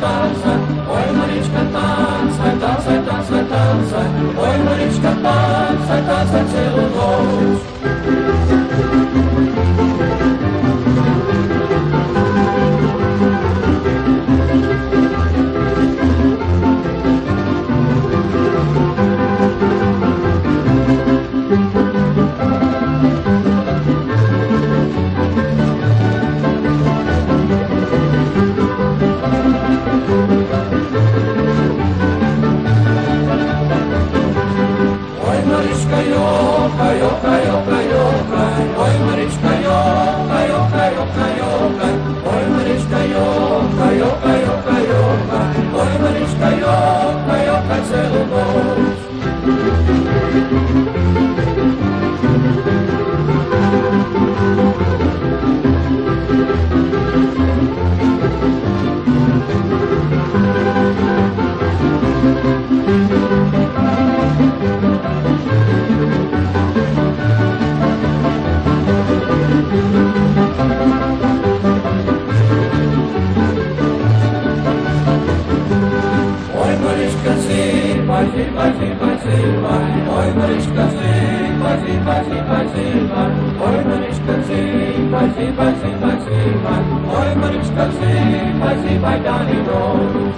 tancaj, tancaj, tancaj, oj Mariška tancaj, tancaj, Oj zima, zima, zima, zima, oj Mariška zima, zima, zima, zima, oj Mariška zima, zima, zima, zima, oj Mariška zima, zima, dan i noć.